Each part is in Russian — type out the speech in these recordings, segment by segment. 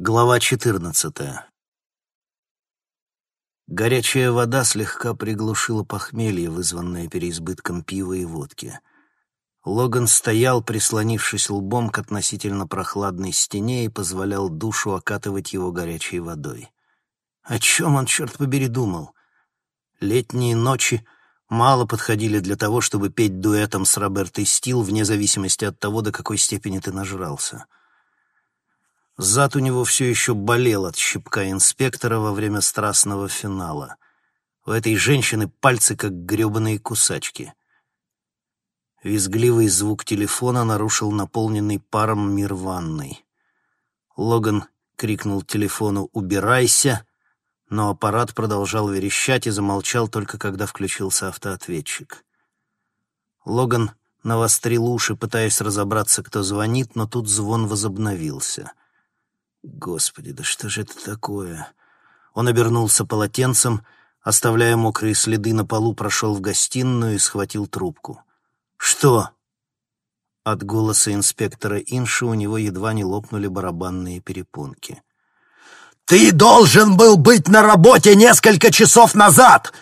Глава 14. Горячая вода слегка приглушила похмелье, вызванное переизбытком пива и водки. Логан стоял, прислонившись лбом к относительно прохладной стене и позволял душу окатывать его горячей водой. О чем он, черт побери, думал? Летние ночи мало подходили для того, чтобы петь дуэтом с Робертой Стил, вне зависимости от того, до какой степени ты нажрался. — Зад у него все еще болел от щипка инспектора во время страстного финала. У этой женщины пальцы как гребаные кусачки. Визгливый звук телефона нарушил наполненный паром мир ванной. Логан крикнул телефону «Убирайся!», но аппарат продолжал верещать и замолчал только когда включился автоответчик. Логан навострил уши, пытаясь разобраться, кто звонит, но тут звон возобновился — Господи, да что же это такое? Он обернулся полотенцем, оставляя мокрые следы на полу, прошел в гостиную и схватил трубку. «Что?» От голоса инспектора Инши у него едва не лопнули барабанные перепонки. «Ты должен был быть на работе несколько часов назад!»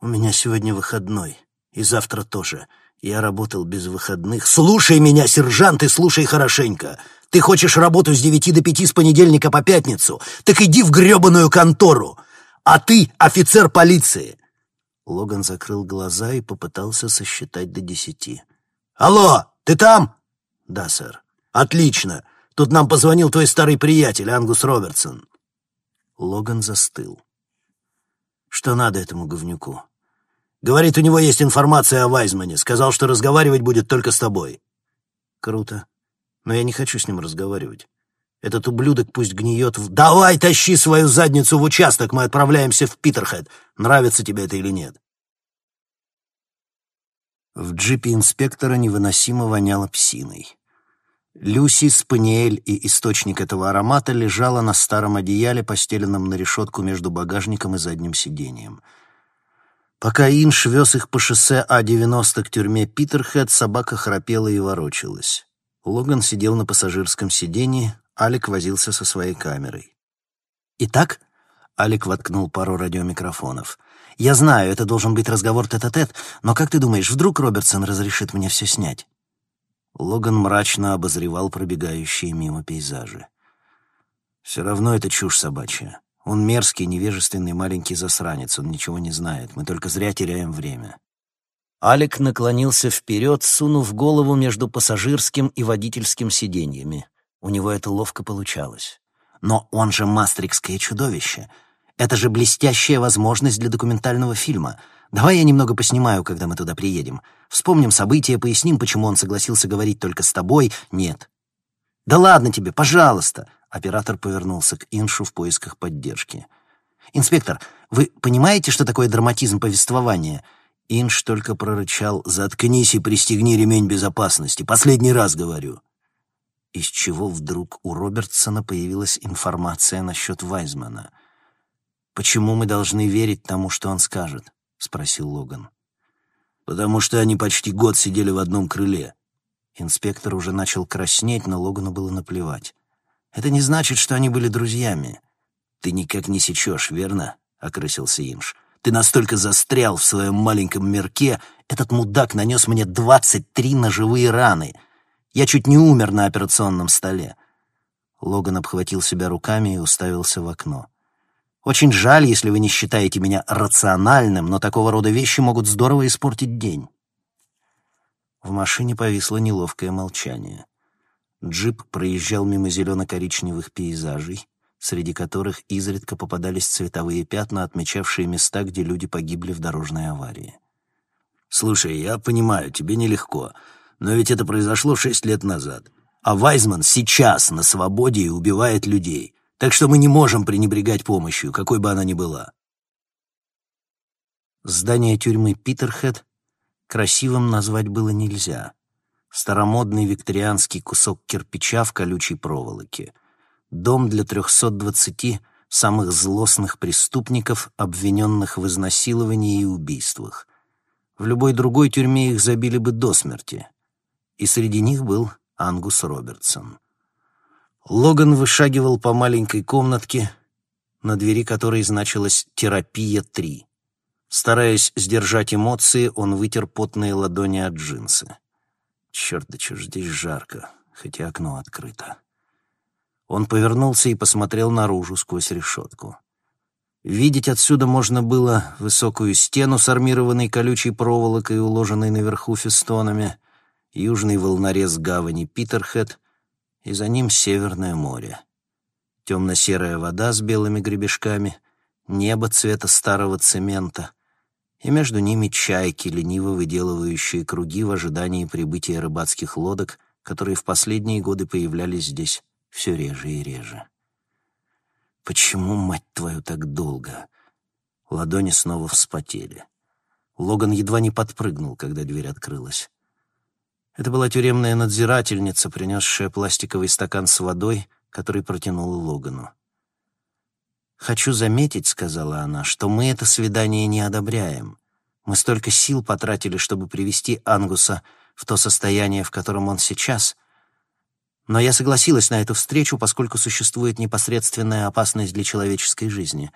«У меня сегодня выходной, и завтра тоже. Я работал без выходных. Слушай меня, сержант, и слушай хорошенько. Ты хочешь работу с девяти до пяти с понедельника по пятницу? Так иди в гребаную контору. А ты офицер полиции. Логан закрыл глаза и попытался сосчитать до десяти. «Алло, ты там?» «Да, сэр». «Отлично. Тут нам позвонил твой старый приятель, Ангус Робертсон». Логан застыл. «Что надо этому говнюку?» «Говорит, у него есть информация о Вайзмане. Сказал, что разговаривать будет только с тобой». «Круто но я не хочу с ним разговаривать. Этот ублюдок пусть гниет в... Давай тащи свою задницу в участок, мы отправляемся в Питерхед. Нравится тебе это или нет? В джипе инспектора невыносимо воняло псиной. Люси, спаниель и источник этого аромата лежала на старом одеяле, постеленном на решетку между багажником и задним сиденьем. Пока Инш вез их по шоссе А-90 к тюрьме Питерхед, собака храпела и ворочалась. Логан сидел на пассажирском сиденье, Алик возился со своей камерой. «Итак?» — Алик воткнул пару радиомикрофонов. «Я знаю, это должен быть разговор тет-а-тет, -тет, но как ты думаешь, вдруг Робертсон разрешит мне все снять?» Логан мрачно обозревал пробегающие мимо пейзажи. «Все равно это чушь собачья. Он мерзкий, невежественный маленький засранец, он ничего не знает. Мы только зря теряем время». Алик наклонился вперед, сунув голову между пассажирским и водительским сиденьями. У него это ловко получалось. Но он же мастрикское чудовище. Это же блестящая возможность для документального фильма. Давай я немного поснимаю, когда мы туда приедем. Вспомним события, поясним, почему он согласился говорить только с тобой. Нет. Да ладно тебе, пожалуйста. Оператор повернулся к Иншу в поисках поддержки. «Инспектор, вы понимаете, что такое драматизм повествования?» Инш только прорычал «Заткнись и пристегни ремень безопасности. Последний раз говорю». Из чего вдруг у Робертсона появилась информация насчет Вайзмана. «Почему мы должны верить тому, что он скажет?» — спросил Логан. «Потому что они почти год сидели в одном крыле». Инспектор уже начал краснеть, но Логану было наплевать. «Это не значит, что они были друзьями». «Ты никак не сечешь, верно?» — окрысился Инш. Ты настолько застрял в своем маленьком мирке, этот мудак нанес мне двадцать три ножевые раны. Я чуть не умер на операционном столе». Логан обхватил себя руками и уставился в окно. «Очень жаль, если вы не считаете меня рациональным, но такого рода вещи могут здорово испортить день». В машине повисло неловкое молчание. Джип проезжал мимо зелено-коричневых пейзажей, среди которых изредка попадались цветовые пятна, отмечавшие места, где люди погибли в дорожной аварии. «Слушай, я понимаю, тебе нелегко, но ведь это произошло шесть лет назад. А Вайзман сейчас на свободе и убивает людей, так что мы не можем пренебрегать помощью, какой бы она ни была». Здание тюрьмы Питерхед красивым назвать было нельзя. Старомодный викторианский кусок кирпича в колючей проволоке — дом для 320 самых злостных преступников, обвиненных в изнасиловании и убийствах. В любой другой тюрьме их забили бы до смерти. И среди них был Ангус Робертсон. Логан вышагивал по маленькой комнатке, на двери которой значилась «Терапия-3». Стараясь сдержать эмоции, он вытер потные ладони от джинсы. Черт, да чё ж здесь жарко, хотя окно открыто. Он повернулся и посмотрел наружу сквозь решетку. Видеть отсюда можно было высокую стену с армированной колючей проволокой, уложенной наверху фестонами, южный волнорез гавани Питерхед и за ним Северное море. Темно-серая вода с белыми гребешками, небо цвета старого цемента — и между ними чайки, лениво выделывающие круги в ожидании прибытия рыбацких лодок, которые в последние годы появлялись здесь все реже и реже. «Почему, мать твою, так долго?» Ладони снова вспотели. Логан едва не подпрыгнул, когда дверь открылась. Это была тюремная надзирательница, принесшая пластиковый стакан с водой, который протянула Логану. «Хочу заметить», — сказала она, — «что мы это свидание не одобряем. Мы столько сил потратили, чтобы привести Ангуса в то состояние, в котором он сейчас. Но я согласилась на эту встречу, поскольку существует непосредственная опасность для человеческой жизни.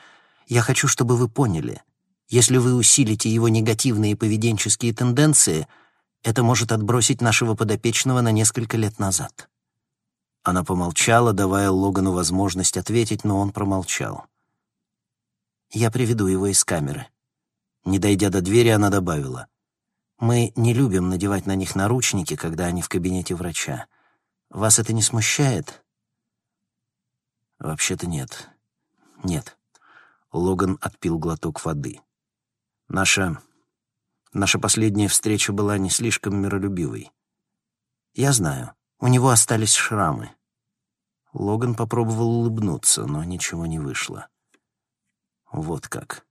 Я хочу, чтобы вы поняли, если вы усилите его негативные поведенческие тенденции, это может отбросить нашего подопечного на несколько лет назад». Она помолчала, давая Логану возможность ответить, но он промолчал. Я приведу его из камеры». Не дойдя до двери, она добавила. «Мы не любим надевать на них наручники, когда они в кабинете врача. Вас это не смущает?» «Вообще-то нет. Нет». Логан отпил глоток воды. «Наша... наша последняя встреча была не слишком миролюбивой. Я знаю, у него остались шрамы». Логан попробовал улыбнуться, но ничего не вышло. Вот как.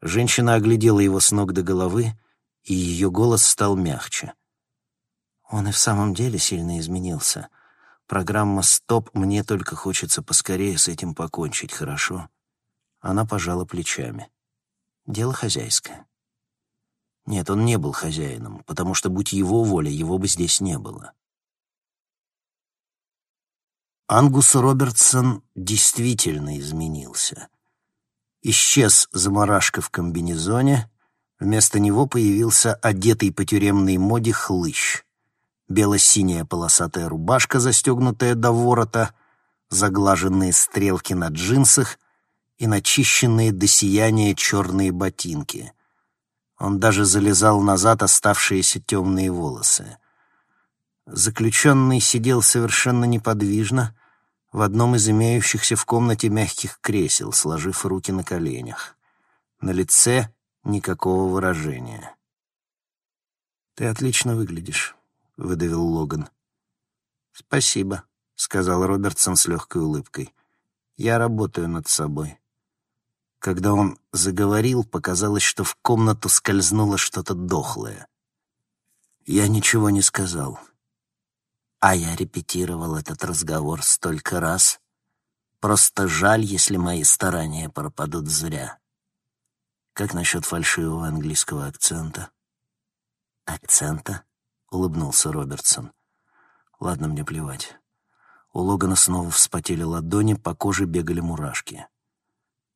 Женщина оглядела его с ног до головы, и ее голос стал мягче. Он и в самом деле сильно изменился. Программа «Стоп» мне только хочется поскорее с этим покончить, хорошо? Она пожала плечами. Дело хозяйское. Нет, он не был хозяином, потому что, будь его воля, его бы здесь не было. Ангус Робертсон действительно изменился. Исчез заморашка в комбинезоне, вместо него появился одетый по тюремной моде хлыщ. Бело-синяя полосатая рубашка, застегнутая до ворота, заглаженные стрелки на джинсах и начищенные до сияния черные ботинки. Он даже залезал назад оставшиеся темные волосы. Заключенный сидел совершенно неподвижно, в одном из имеющихся в комнате мягких кресел, сложив руки на коленях. На лице никакого выражения. «Ты отлично выглядишь», — выдавил Логан. «Спасибо», — сказал Робертсон с легкой улыбкой. «Я работаю над собой». Когда он заговорил, показалось, что в комнату скользнуло что-то дохлое. Я ничего не сказал. А я репетировал этот разговор столько раз. Просто жаль, если мои старания пропадут зря. Как насчет фальшивого английского акцента? Акцента? Улыбнулся Робертсон. Ладно, мне плевать. У Логана снова вспотели ладони, по коже бегали мурашки.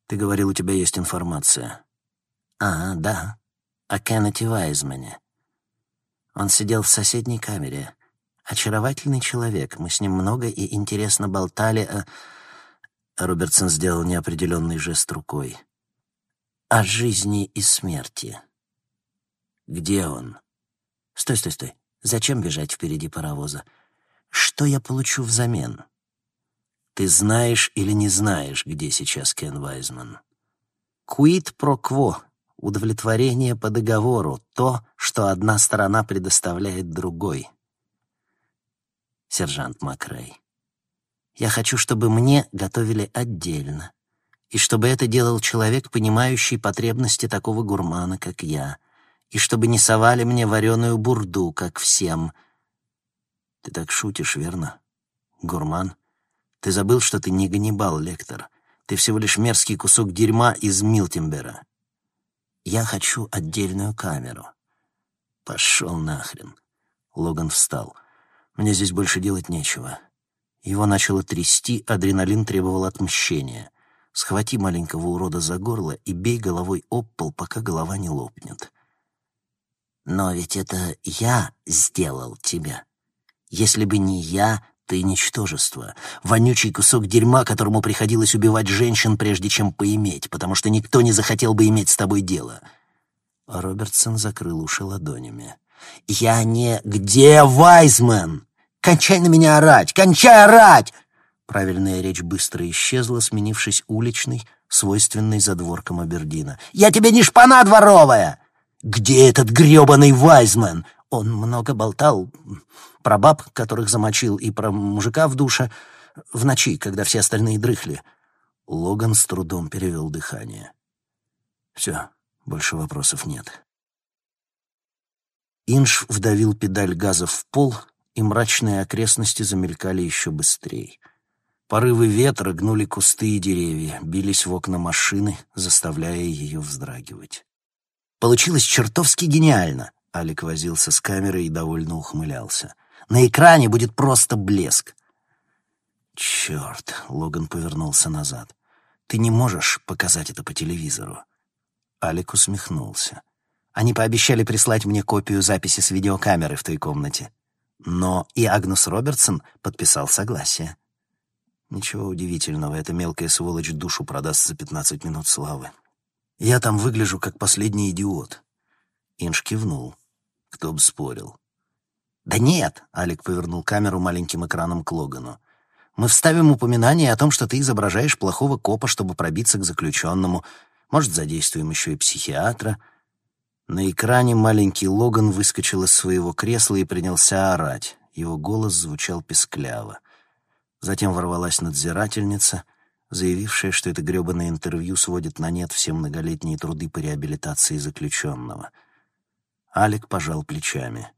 Ты говорил, у тебя есть информация. А, да. О Кеннете Вайзмане. Он сидел в соседней камере. Очаровательный человек. Мы с ним много и интересно болтали о... Робертсон сделал неопределенный жест рукой. О жизни и смерти. Где он? Стой, стой, стой. Зачем бежать впереди паровоза? Что я получу взамен? Ты знаешь или не знаешь, где сейчас Кен Вайзман? Куит про кво. Удовлетворение по договору. То, что одна сторона предоставляет другой сержант Макрей. Я хочу, чтобы мне готовили отдельно, и чтобы это делал человек, понимающий потребности такого гурмана, как я, и чтобы не совали мне вареную бурду, как всем. Ты так шутишь, верно? Гурман? Ты забыл, что ты не Ганнибал, лектор. Ты всего лишь мерзкий кусок дерьма из Милтимбера. Я хочу отдельную камеру. Пошел нахрен. Логан встал. Мне здесь больше делать нечего. Его начало трясти, адреналин требовал отмщения. Схвати маленького урода за горло и бей головой об пол, пока голова не лопнет. Но ведь это я сделал тебя. Если бы не я, ты ничтожество. Вонючий кусок дерьма, которому приходилось убивать женщин, прежде чем поиметь, потому что никто не захотел бы иметь с тобой дело. Робертсон закрыл уши ладонями. «Я не... Где Вайзмен? Кончай на меня орать! Кончай орать!» Правильная речь быстро исчезла, сменившись уличной, свойственной задворкам Абердина. «Я тебе не шпана дворовая!» «Где этот грёбаный Вайзмен?» Он много болтал про баб, которых замочил, и про мужика в душе в ночи, когда все остальные дрыхли. Логан с трудом перевел дыхание. «Все, больше вопросов нет». Инш вдавил педаль газа в пол, и мрачные окрестности замелькали еще быстрее. Порывы ветра гнули кусты и деревья, бились в окна машины, заставляя ее вздрагивать. Получилось чертовски гениально. Алик возился с камерой и довольно ухмылялся. На экране будет просто блеск. Черт, Логан повернулся назад. Ты не можешь показать это по телевизору. Алик усмехнулся. Они пообещали прислать мне копию записи с видеокамеры в той комнате. Но и Агнус Робертсон подписал согласие. Ничего удивительного, эта мелкая сволочь душу продаст за пятнадцать минут славы. Я там выгляжу как последний идиот. Инж кивнул. Кто бы спорил. «Да нет!» — Алик повернул камеру маленьким экраном к Логану. «Мы вставим упоминание о том, что ты изображаешь плохого копа, чтобы пробиться к заключенному. Может, задействуем еще и психиатра». На экране маленький Логан выскочил из своего кресла и принялся орать. Его голос звучал пескляво. Затем ворвалась надзирательница, заявившая, что это грёбаное интервью сводит на нет все многолетние труды по реабилитации заключенного. Алик пожал плечами.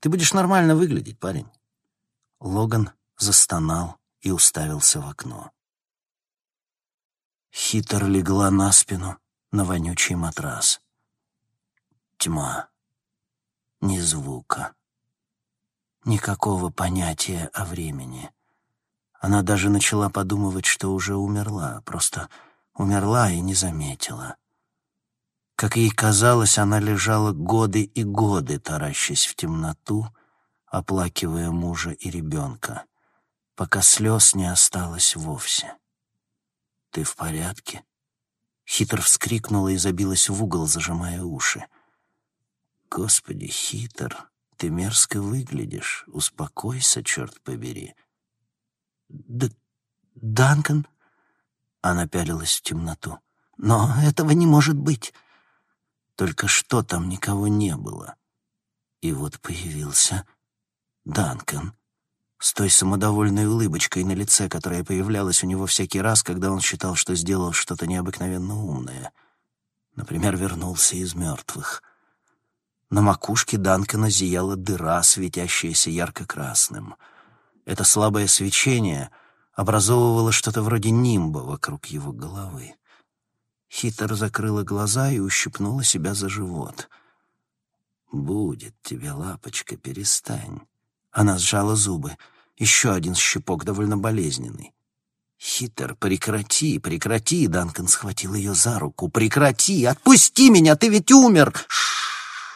«Ты будешь нормально выглядеть, парень». Логан застонал и уставился в окно. Хитр легла на спину на вонючий матрас. Тьма. Ни звука. Никакого понятия о времени. Она даже начала подумывать, что уже умерла, просто умерла и не заметила. Как ей казалось, она лежала годы и годы, таращась в темноту, оплакивая мужа и ребенка, пока слез не осталось вовсе. «Ты в порядке?» Хитр вскрикнула и забилась в угол, зажимая уши. Господи, хитр, ты мерзко выглядишь. Успокойся, черт побери. Д Данкан? Она пялилась в темноту. Но этого не может быть. Только что там никого не было. И вот появился Данкан с той самодовольной улыбочкой на лице, которая появлялась у него всякий раз, когда он считал, что сделал что-то необыкновенно умное. Например, вернулся из мертвых — на макушке Данкана зияла дыра, светящаяся ярко-красным. Это слабое свечение образовывало что-то вроде нимба вокруг его головы. Хитр закрыла глаза и ущипнула себя за живот. «Будет тебе, лапочка, перестань». Она сжала зубы. Еще один щипок, довольно болезненный. «Хитр, прекрати, прекрати!» Данкан схватил ее за руку. «Прекрати! Отпусти меня! Ты ведь умер!» Ш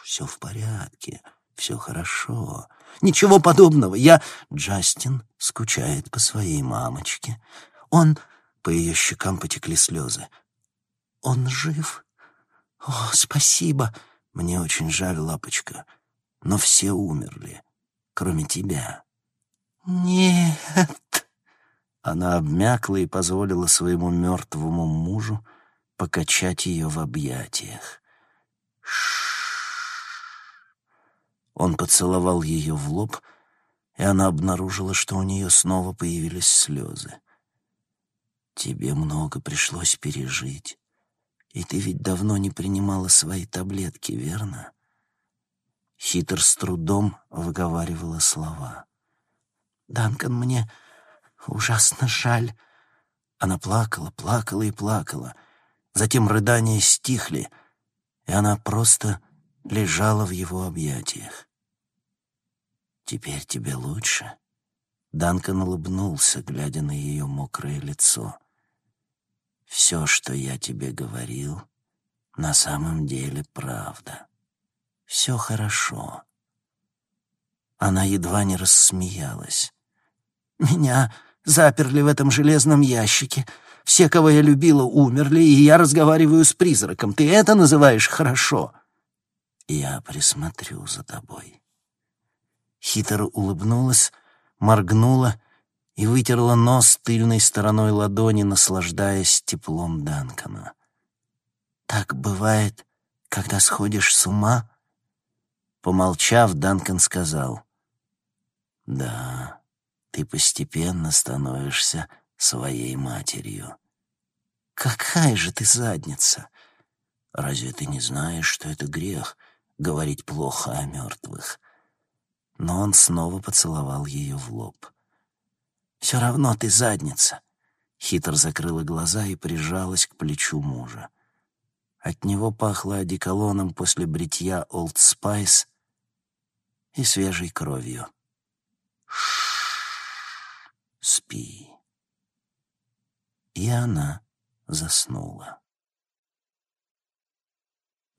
все в порядке, все хорошо. Ничего подобного. Я... Джастин скучает по своей мамочке. Он... По ее щекам потекли слезы. Он жив? О, спасибо. Мне очень жаль, лапочка. Но все умерли, кроме тебя. Нет. Она обмякла и позволила своему мертвому мужу покачать ее в объятиях. Ш он поцеловал ее в лоб, и она обнаружила, что у нее снова появились слезы. «Тебе много пришлось пережить, и ты ведь давно не принимала свои таблетки, верно?» Хитр с трудом выговаривала слова. «Данкан, мне ужасно жаль». Она плакала, плакала и плакала. Затем рыдания стихли, и она просто лежала в его объятиях. Теперь тебе лучше. Данкан улыбнулся, глядя на ее мокрое лицо. «Все, что я тебе говорил, на самом деле правда. Все хорошо». Она едва не рассмеялась. «Меня заперли в этом железном ящике. Все, кого я любила, умерли, и я разговариваю с призраком. Ты это называешь хорошо?» «Я присмотрю за тобой». Хитро улыбнулась, моргнула и вытерла нос тыльной стороной ладони, наслаждаясь теплом Данкана. «Так бывает, когда сходишь с ума?» Помолчав, Данкан сказал, «Да, ты постепенно становишься своей матерью». «Какая же ты задница!» «Разве ты не знаешь, что это грех — говорить плохо о мертвых?» Но он снова поцеловал ее в лоб. «Все равно ты задница!» Хитер закрыла глаза и прижалась к плечу мужа. От него пахло одеколоном после бритья Old Spice и свежей кровью. Ш спи. И она заснула.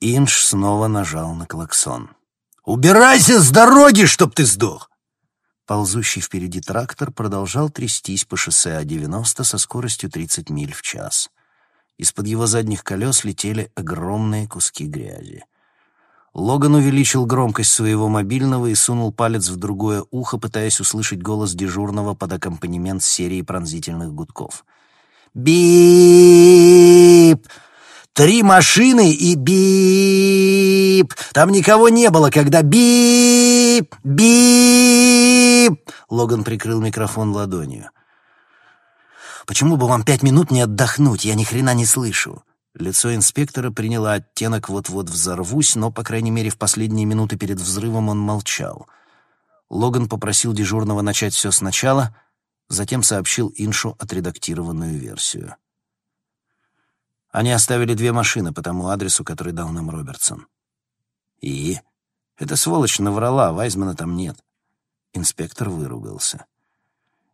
Инж снова нажал на клаксон. «Убирайся с дороги, чтоб ты сдох!» Ползущий впереди трактор продолжал трястись по шоссе А-90 со скоростью 30 миль в час. Из-под его задних колес летели огромные куски грязи. Логан увеличил громкость своего мобильного и сунул палец в другое ухо, пытаясь услышать голос дежурного под аккомпанемент серии пронзительных гудков. «Бип! Три машины и бип! Там никого не было, когда бип! Бип!» Логан прикрыл микрофон ладонью. «Почему бы вам пять минут не отдохнуть? Я ни хрена не слышу». Лицо инспектора приняло оттенок «вот-вот взорвусь», но, по крайней мере, в последние минуты перед взрывом он молчал. Логан попросил дежурного начать все сначала, затем сообщил Иншу отредактированную версию. Они оставили две машины по тому адресу, который дал нам Робертсон. И? Эта сволочь наврала, Вайзмана там нет. Инспектор выругался.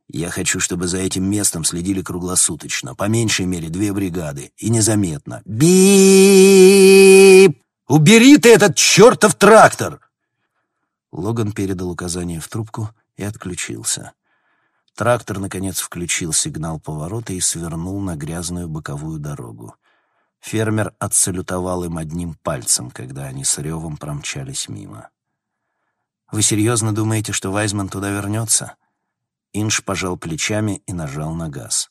Я хочу, чтобы за этим местом следили круглосуточно, по меньшей мере две бригады, и незаметно. Бип! Убери ты этот чертов трактор! Логан передал указание в трубку и отключился. Трактор, наконец, включил сигнал поворота и свернул на грязную боковую дорогу. Фермер отсалютовал им одним пальцем, когда они с ревом промчались мимо. «Вы серьезно думаете, что Вайзман туда вернется?» Инш пожал плечами и нажал на газ.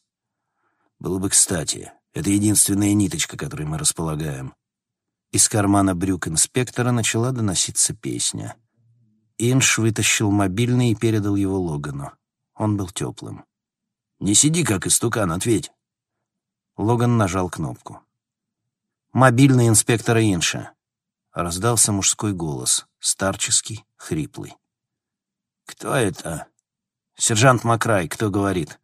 «Было бы кстати. Это единственная ниточка, которой мы располагаем». Из кармана брюк инспектора начала доноситься песня. Инш вытащил мобильный и передал его Логану. Он был теплым. «Не сиди, как истукан, ответь». Логан нажал кнопку. «Мобильный инспектора Инша». Раздался мужской голос, старческий, хриплый. «Кто это?» «Сержант Макрай, кто говорит?»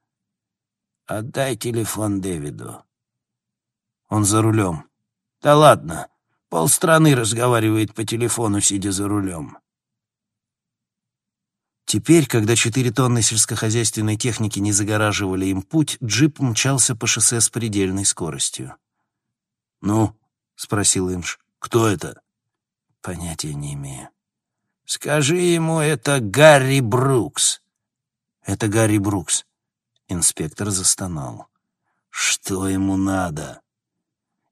«Отдай телефон Дэвиду». «Он за рулем». «Да ладно, полстраны разговаривает по телефону, сидя за рулем». Теперь, когда четыре тонны сельскохозяйственной техники не загораживали им путь, джип мчался по шоссе с предельной скоростью. «Ну?» — спросил Имш. «Кто это?» «Понятия не имею». «Скажи ему, это Гарри Брукс». Это Гарри Брукс. Инспектор застонал. Что ему надо?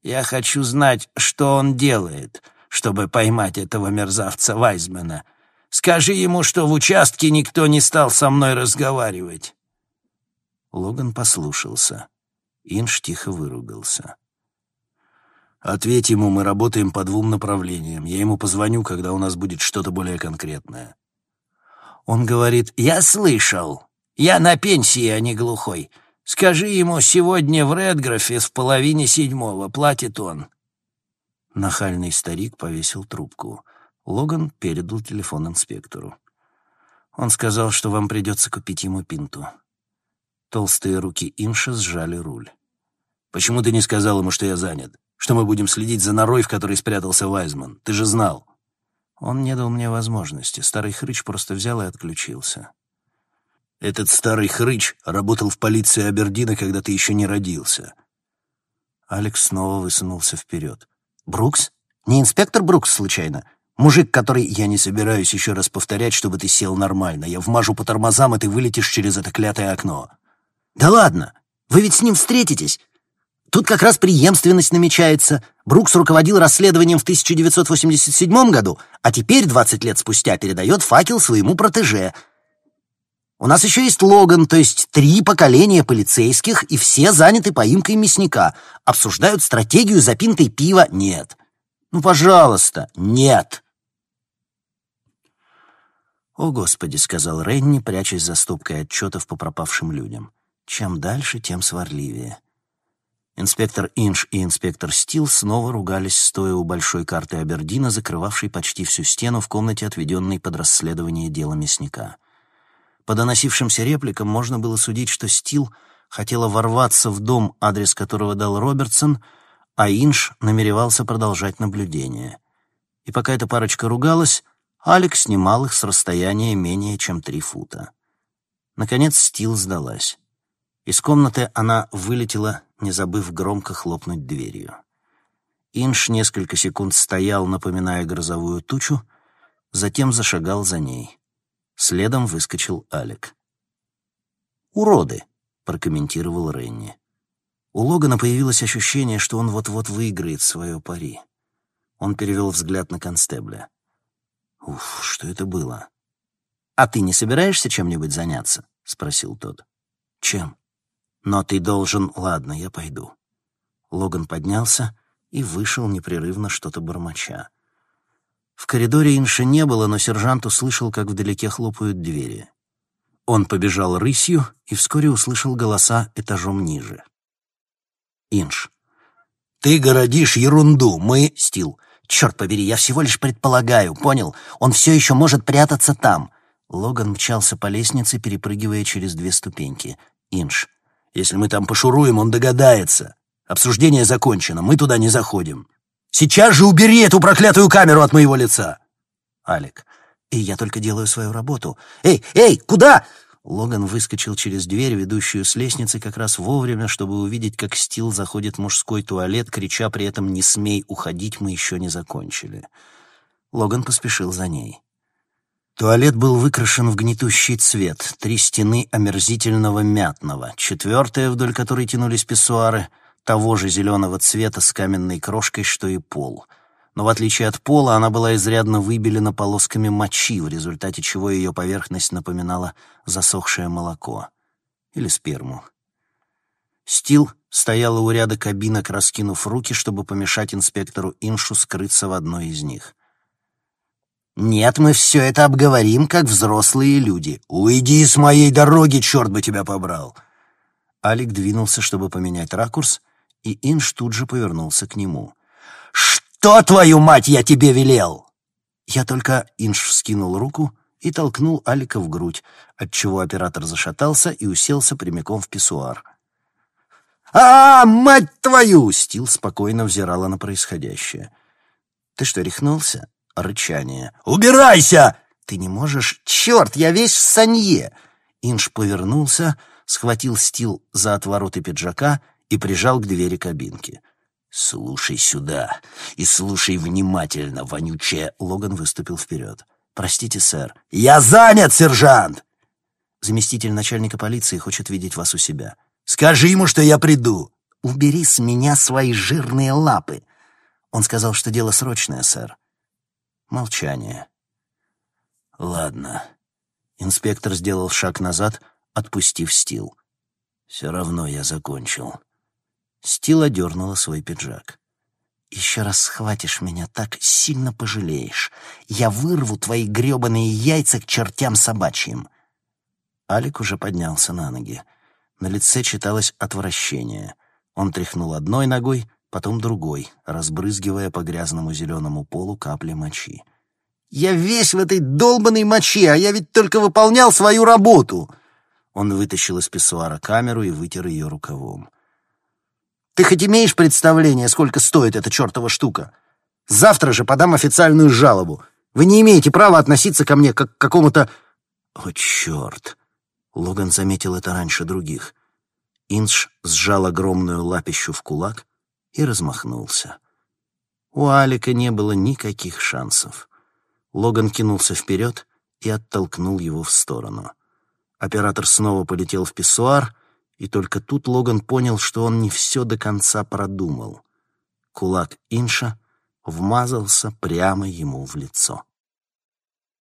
Я хочу знать, что он делает, чтобы поймать этого мерзавца Вайзмена. Скажи ему, что в участке никто не стал со мной разговаривать. Логан послушался. Инш тихо выругался. «Ответь ему, мы работаем по двум направлениям. Я ему позвоню, когда у нас будет что-то более конкретное». Он говорит, «Я слышал. Я на пенсии, а не глухой. Скажи ему, сегодня в Редграфе в половине седьмого платит он». Нахальный старик повесил трубку. Логан передал телефон инспектору. Он сказал, что вам придется купить ему пинту. Толстые руки Инша сжали руль. «Почему ты не сказал ему, что я занят? Что мы будем следить за норой, в которой спрятался Вайзман? Ты же знал!» Он не дал мне возможности. Старый хрыч просто взял и отключился. Этот старый хрыч работал в полиции Абердина, когда ты еще не родился. Алекс снова высунулся вперед. «Брукс? Не инспектор Брукс, случайно? Мужик, который... Я не собираюсь еще раз повторять, чтобы ты сел нормально. Я вмажу по тормозам, и ты вылетишь через это клятое окно». «Да ладно! Вы ведь с ним встретитесь. Тут как раз преемственность намечается. Брукс руководил расследованием в 1987 году, а теперь, 20 лет спустя, передает факел своему протеже. У нас еще есть Логан, то есть три поколения полицейских, и все заняты поимкой мясника. Обсуждают стратегию запинкой пива. Нет. Ну, пожалуйста, нет. «О, Господи!» — сказал Ренни, прячась за стопкой отчетов по пропавшим людям. «Чем дальше, тем сварливее». Инспектор Инш и инспектор Стил снова ругались, стоя у большой карты Абердина, закрывавшей почти всю стену в комнате, отведенной под расследование дела мясника. По доносившимся репликам можно было судить, что Стил хотела ворваться в дом, адрес которого дал Робертсон, а Инш намеревался продолжать наблюдение. И пока эта парочка ругалась, Алекс снимал их с расстояния менее чем три фута. Наконец Стил сдалась. Из комнаты она вылетела, не забыв громко хлопнуть дверью. Инш несколько секунд стоял, напоминая грозовую тучу, затем зашагал за ней. Следом выскочил Алек. «Уроды!» — прокомментировал Ренни. У Логана появилось ощущение, что он вот-вот выиграет свое пари. Он перевел взгляд на констебля. «Уф, что это было?» «А ты не собираешься чем-нибудь заняться?» — спросил тот. «Чем?» Но ты должен... Ладно, я пойду». Логан поднялся и вышел непрерывно что-то бормоча. В коридоре Инша не было, но сержант услышал, как вдалеке хлопают двери. Он побежал рысью и вскоре услышал голоса этажом ниже. Инш. «Ты городишь ерунду, мы...» Стил. «Черт побери, я всего лишь предполагаю, понял? Он все еще может прятаться там». Логан мчался по лестнице, перепрыгивая через две ступеньки. Инш. Если мы там пошуруем, он догадается. Обсуждение закончено, мы туда не заходим. Сейчас же убери эту проклятую камеру от моего лица!» Алик. «И я только делаю свою работу. Эй, эй, куда?» Логан выскочил через дверь, ведущую с лестницы, как раз вовремя, чтобы увидеть, как Стил заходит в мужской туалет, крича при этом «Не смей уходить, мы еще не закончили». Логан поспешил за ней. Туалет был выкрашен в гнетущий цвет, три стены омерзительного мятного, четвертая, вдоль которой тянулись писсуары, того же зеленого цвета с каменной крошкой, что и пол. Но в отличие от пола, она была изрядно выбелена полосками мочи, в результате чего ее поверхность напоминала засохшее молоко. Или сперму. Стил стояла у ряда кабинок, раскинув руки, чтобы помешать инспектору Иншу скрыться в одной из них. «Нет, мы все это обговорим, как взрослые люди. Уйди с моей дороги, черт бы тебя побрал!» Алик двинулся, чтобы поменять ракурс, и Инш тут же повернулся к нему. «Что, твою мать, я тебе велел?» Я только Инш вскинул руку и толкнул Алика в грудь, отчего оператор зашатался и уселся прямиком в писсуар. «А, мать твою!» — Стил спокойно взирала на происходящее. «Ты что, рехнулся?» Рычание. «Убирайся!» «Ты не можешь...» «Черт, я весь в санье!» Инш повернулся, схватил стил за отвороты пиджака и прижал к двери кабинки. «Слушай сюда и слушай внимательно, вонючая!» Логан выступил вперед. «Простите, сэр». «Я занят, сержант!» Заместитель начальника полиции хочет видеть вас у себя. «Скажи ему, что я приду!» «Убери с меня свои жирные лапы!» Он сказал, что дело срочное, сэр. Молчание. «Ладно». Инспектор сделал шаг назад, отпустив Стил. «Все равно я закончил». Стил одернула свой пиджак. «Еще раз схватишь меня так, сильно пожалеешь. Я вырву твои гребаные яйца к чертям собачьим». Алик уже поднялся на ноги. На лице читалось отвращение. Он тряхнул одной ногой, потом другой, разбрызгивая по грязному зеленому полу капли мочи. «Я весь в этой долбанной мочи, а я ведь только выполнял свою работу!» Он вытащил из писсуара камеру и вытер ее рукавом. «Ты хоть имеешь представление, сколько стоит эта чертова штука? Завтра же подам официальную жалобу. Вы не имеете права относиться ко мне как к какому-то...» «О, черт!» Логан заметил это раньше других. Инш сжал огромную лапищу в кулак и размахнулся. У Алика не было никаких шансов. Логан кинулся вперед и оттолкнул его в сторону. Оператор снова полетел в писсуар, и только тут Логан понял, что он не все до конца продумал. Кулак Инша вмазался прямо ему в лицо.